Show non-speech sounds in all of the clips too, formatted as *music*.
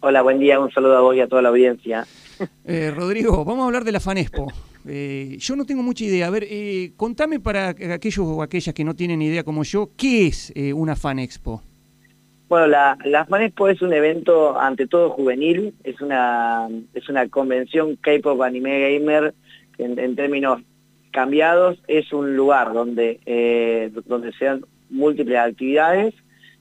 Hola, buen día, un saludo a vos y a toda la audiencia. Eh, Rodrigo, vamos a hablar de la FANESPO. Eh, yo no tengo mucha idea. A ver, eh, contame para aquellos o aquellas que no tienen idea como yo, ¿qué es eh, una FANEXPO? Bueno, la, la FANEXPO es un evento ante todo juvenil, es una, es una convención K-Pop Anime Gamer, en, en, términos cambiados, es un lugar donde, eh, donde se dan múltiples actividades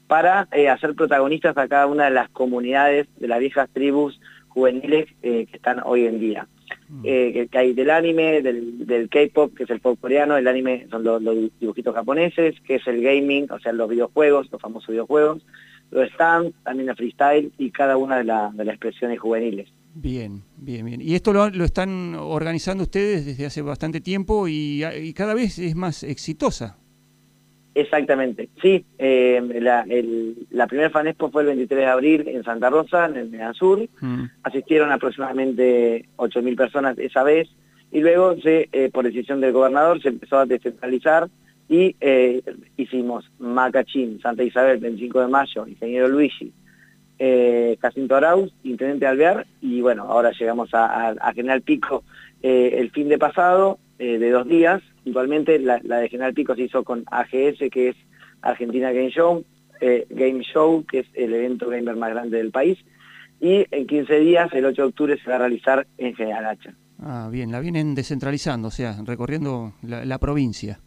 para eh, hacer protagonistas a cada una de las comunidades de las viejas tribus juveniles eh, que están hoy en día. Mm. Eh, que hay del anime, del, del K-pop, que es el pop coreano, el anime son los, los, dibujitos japoneses, que es el gaming, o sea, los videojuegos, los famosos videojuegos, los stands, también el freestyle y cada una de, la, de las expresiones juveniles. Bien, bien, bien. Y esto lo, lo, están organizando ustedes desde hace bastante tiempo y, y cada vez es más exitosa. Exactamente, sí. Eh, la, el, la primera FANESPO fue el 23 de abril en Santa Rosa, en el Medasur. Mm. Asistieron aproximadamente 8.000 personas esa vez. Y luego, se, eh, por decisión del gobernador, se empezó a descentralizar y eh, hicimos Macachín, Santa Isabel, 25 de mayo, Ingeniero Luigi, Jacinto Arauz, Intendente Alvear, y bueno, ahora llegamos a, a, a General Pico el fin de pasado, de dos días, Puntualmente la, la, de General Pico se hizo con AGS, que es Argentina Game Show, eh, Game Show, que es el evento gamer más grande del país, y en 15 días, el 8 de octubre, se va a realizar en General Hacha. Ah, bien, la vienen descentralizando, o sea, recorriendo la, la provincia.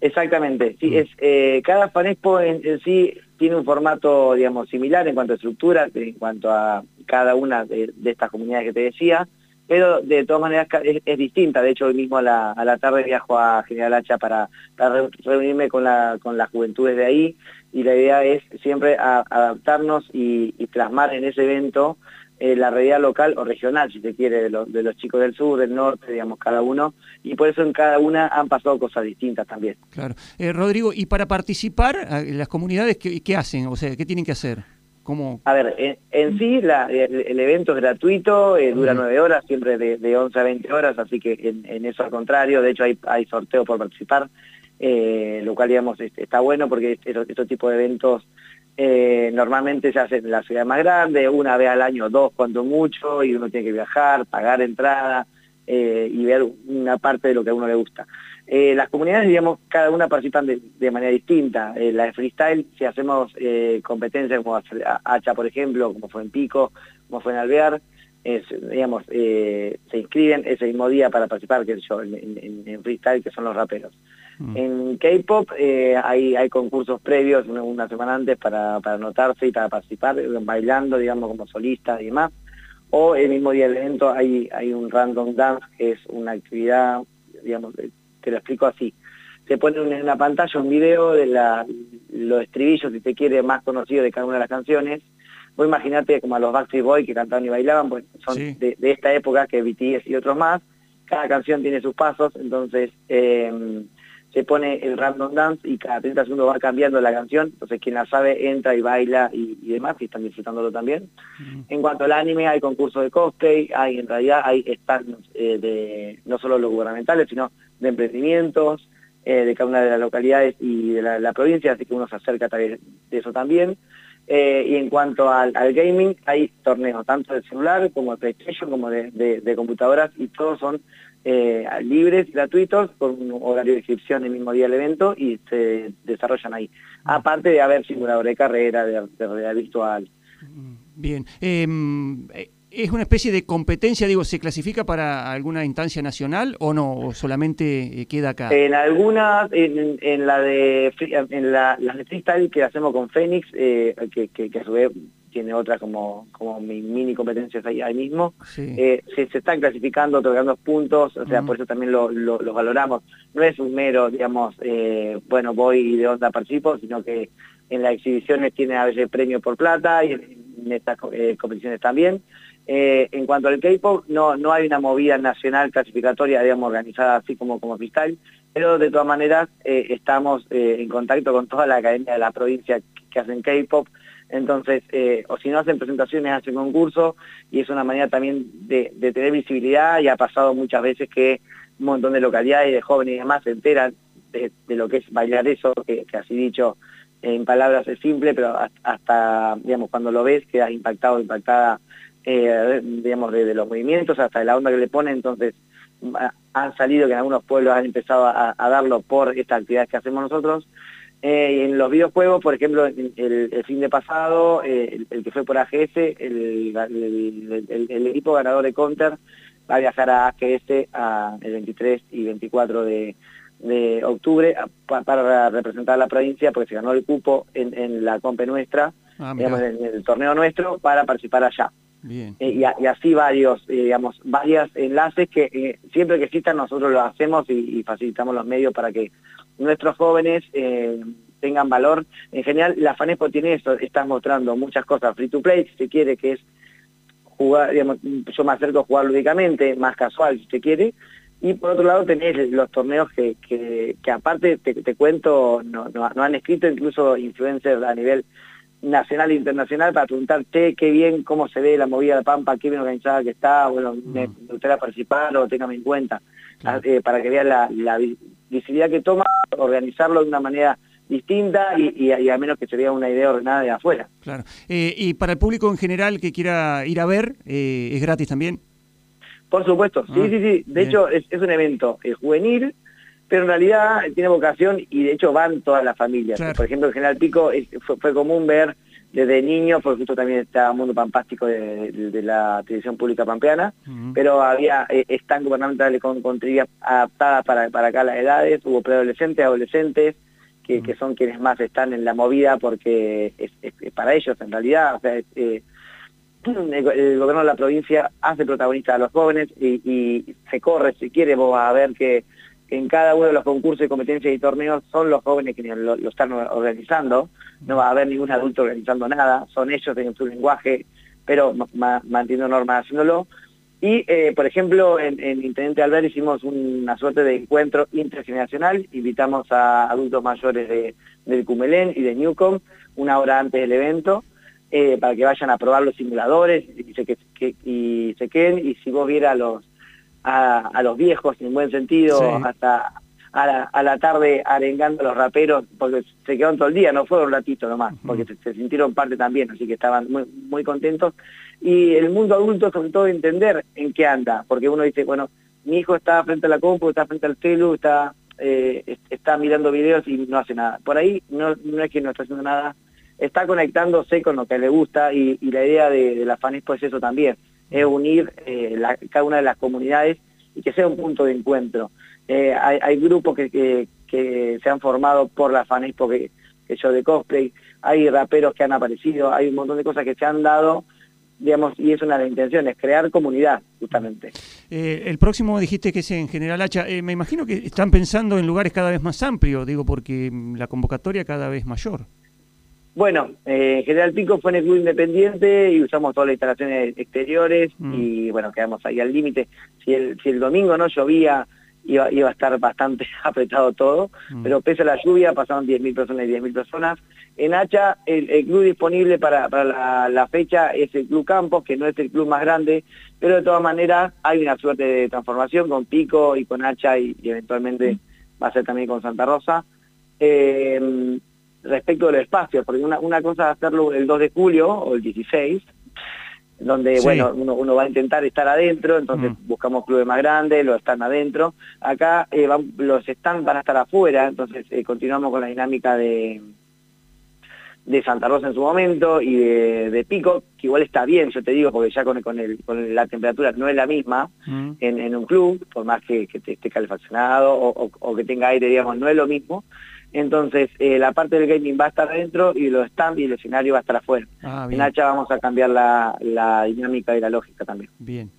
Exactamente, sí, es, eh, cada Fanespo en, en, sí tiene un formato, digamos, similar en cuanto a estructura, en cuanto a cada una de, de estas comunidades que te decía, pero de todas maneras es, distinta. De hecho, hoy mismo a la, a la tarde viajo a General Hacha para, reunirme con, la, con las juventudes de ahí y la idea es siempre adaptarnos y, y, plasmar en ese evento eh, la realidad local o regional, si se quiere, de, lo, de, los chicos del sur, del norte, digamos, cada uno, y por eso en cada una han pasado cosas distintas también. Claro. Eh, Rodrigo, y para participar, las comunidades, ¿qué, ¿qué hacen? O sea, ¿qué tienen que hacer? ¿Cómo? A ver, en, en sí la, el, el, evento es gratuito, eh, dura nueve horas, siempre de, de, 11 a 20 horas, así que en, en, eso al contrario, de hecho hay, hay sorteo por participar, eh, lo cual digamos está bueno porque estos, estos tipos de eventos eh, normalmente se hacen en la ciudad más grande, una vez al año, dos cuando mucho, y uno tiene que viajar, pagar entrada y ver una parte de lo que a uno le gusta. Eh, las comunidades, digamos, cada una participan de, de manera distinta. Eh, la de freestyle, si hacemos eh, competencias como Hacha, por ejemplo, como fue en Pico, como fue en Alvear, es, digamos, eh, se inscriben ese mismo día para participar, que yo, en, en, en freestyle, que son los raperos. Mm. En K-pop eh, hay, hay concursos previos una, una semana antes para, para anotarse y para participar, bailando, digamos, como solista y demás. O el mismo día del evento hay, hay un random dance, que es una actividad, digamos, te lo explico así. Se pone en una pantalla un video de la, los estribillos, si te quiere, más conocido de cada una de las canciones. Vos imaginate como a los Backstreet Boys que cantaban y bailaban, pues son sí. de, de, esta época que BTS y otros más. Cada canción tiene sus pasos, entonces eh, se pone el random dance y cada 30 segundos va cambiando la canción, entonces quien la sabe entra y baila y, y demás, y están disfrutándolo también. -huh. En cuanto al anime, hay concursos de cosplay, hay en realidad hay stands eh, de no solo los gubernamentales, sino de emprendimientos eh, de cada una de las localidades y de la, la, provincia, así que uno se acerca de eso también. Eh, y en cuanto al, al, gaming, hay torneos tanto de celular como de PlayStation, como de, de, de computadoras, y todos son eh, libres, gratuitos, con un horario de inscripción el mismo día del evento y se desarrollan ahí. Mm. Aparte de haber simulador de carrera, de, de realidad virtual. Bien. Em, eh, ¿Es una especie de competencia, digo, se clasifica para alguna instancia nacional o no? ¿O solamente eh, queda acá? En algunas, en, en la de en la, las de freestyle que hacemos con Fénix, eh, que, que, que, a su vez tiene otras como, como mini competencias ahí, ahí mismo, sí. eh, se, se, están clasificando, otorgando puntos, o sea, mm. por eso también lo, lo, lo, valoramos. No es un mero, digamos, eh, bueno, voy y de onda participo, sino que en las exhibiciones tiene a veces premio por plata y en estas competiciones también. Eh, en cuanto al K-pop, no, no hay una movida nacional clasificatoria, digamos, organizada así como, como pero de todas maneras eh, estamos eh, en contacto con toda la academia de la provincia que, hacen K-pop, entonces, o si no hacen presentaciones, hacen concursos, y es una manera también de, de, tener visibilidad, y ha pasado muchas veces que un montón de localidades, de jóvenes y demás se enteran de, de lo que es bailar eso, que, que así dicho, en palabras es simple, pero hasta, digamos, cuando lo ves quedas impactado, impactada eh, digamos, desde los movimientos hasta la onda que le pone, entonces han salido que en algunos pueblos han empezado a, darlo por estas actividades que hacemos nosotros. Eh, en los videojuegos, por ejemplo, el, fin de pasado, eh, el, que fue por AGS, el, equipo ganador de Counter va a viajar a AGS a, el 23 y 24 de, octubre para representar a la provincia porque se ganó el cupo en, la compe nuestra, ah, digamos, en el torneo nuestro para participar allá. Eh, y, así varios, eh, digamos, varios enlaces que eh, siempre que existan nosotros lo hacemos y, facilitamos los medios para que nuestros jóvenes tengan valor. En general, la FANESPO tiene eso, está mostrando muchas cosas. Free to play, si se quiere, que es jugar, digamos, yo me acerco a jugar lúdicamente, más casual, si se quiere, y por otro lado tenés los torneos que, que, aparte, te, cuento, no, no, han escrito incluso influencers a nivel nacional e internacional para preguntarte qué bien, cómo se ve la movida de Pampa, qué bien organizada que está, bueno, me, gustaría participar o téngame en cuenta, ah, eh, para que vean la, visibilidad que toma, organizarlo de una manera distinta y, a menos que se vea una idea ordenada de afuera. Claro. Eh, y para el público en general que quiera ir a ver, eh, ¿es gratis también? Por supuesto, sí, ah, sí, sí. De hecho, es, un evento juvenil, pero en realidad tiene vocación y de hecho van todas las familias. Por ejemplo, en General Pico fue, común ver desde niños, porque justo también está Mundo Pampástico de, la televisión pública pampeana, pero había eh, están gubernamentales con, con adaptadas para, para acá las edades, hubo preadolescentes, adolescentes, que, que, son quienes más están en la movida porque es, para ellos en realidad, o sea, eh, el, gobierno de la provincia hace protagonista a los jóvenes y, y se corre, si quiere, vos a ver que en cada uno de los concursos de competencias y torneos son los jóvenes que lo, están organizando, no va a haber ningún adulto organizando nada, son ellos en su lenguaje, pero manteniendo normas haciéndolo. Y, eh, por ejemplo, en, en, Intendente Albert hicimos una suerte de encuentro intergeneracional, invitamos a adultos mayores de, del Cumelén y de Newcom una hora antes del evento, eh, para que vayan a probar los simuladores y se, y se queden, y si vos vieras los a, los viejos en buen sentido, hasta a la, tarde arengando a los raperos, porque se quedaron todo el día, no fueron un ratito nomás, porque se, sintieron parte también, así que estaban muy, muy contentos. Y el mundo adulto, sobre todo, entender en qué anda, porque uno dice, bueno, mi hijo está frente a la compu, está frente al celu, está, eh, está mirando videos y no hace nada. Por ahí no, no es que no está haciendo nada, está conectándose con lo que le gusta y, la idea de, de la FANESPO es eso también, es unir eh, cada una de las comunidades y que sea un punto de encuentro. Eh, hay, grupos que, se han formado por la Fanespo que, que yo de cosplay, hay raperos que han aparecido, hay un montón de cosas que se han dado digamos, y es una de las intenciones, crear comunidad, justamente. Eh, el próximo dijiste que es en General Hacha. me imagino que están pensando en lugares cada vez más amplios, digo, porque la convocatoria cada vez mayor. Bueno, eh, General Pico fue en el club independiente y usamos todas las instalaciones exteriores mm. y bueno, quedamos ahí al límite. Si el, si el domingo no llovía, iba, iba a estar bastante *laughs* apretado todo, mm. pero pese a la lluvia pasaron 10.000 personas y 10.000 personas. En Hacha, el, club disponible para, para la, fecha es el Club Campos, que no es el club más grande, pero de todas maneras hay una suerte de transformación con Pico y con Hacha y, eventualmente mm. va a ser también con Santa Rosa. Eh, respecto del espacio, porque una, una cosa es hacerlo el 2 de julio o el 16, donde bueno uno, uno, va a intentar estar adentro, entonces mm. buscamos clubes más grandes, los están adentro. Acá eh, los están van a estar afuera, entonces eh, continuamos con la dinámica de de Santa Rosa en su momento y de, Pico, que igual está bien, yo te digo, porque ya con, con, el, con la temperatura no es la misma mm. en, en, un club, por más que, que esté calefaccionado o, o, que tenga aire, digamos, no es lo mismo. Entonces, eh, la parte del gaming va a estar dentro y los stands y el escenario va a estar afuera. Ah, en Hacha vamos a cambiar la, dinámica y la lógica también. Bien.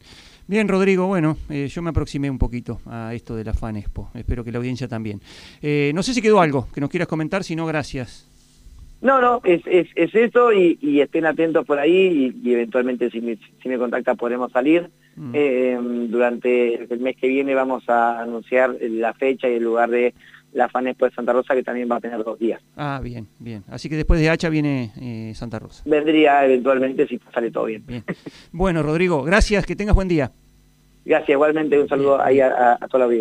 Bien, Rodrigo, bueno, eh, yo me aproximé un poquito a esto de la Fan Expo. Espero que la audiencia también. Eh, no sé si quedó algo que nos quieras comentar, si no, gracias. No, no, es, es, es eso y, estén atentos por ahí y, eventualmente si me, si me contacta podremos salir. Mm. durante el mes que viene vamos a anunciar la fecha y el lugar de la Fanespo de Santa Rosa, que también va a tener dos días. Ah, bien, bien. Así que después de Hacha viene eh, Santa Rosa. Vendría eventualmente si sale todo bien. bien. Bueno, Rodrigo, gracias, que tengas buen día. Gracias, igualmente un saludo ahí a, a, toda la.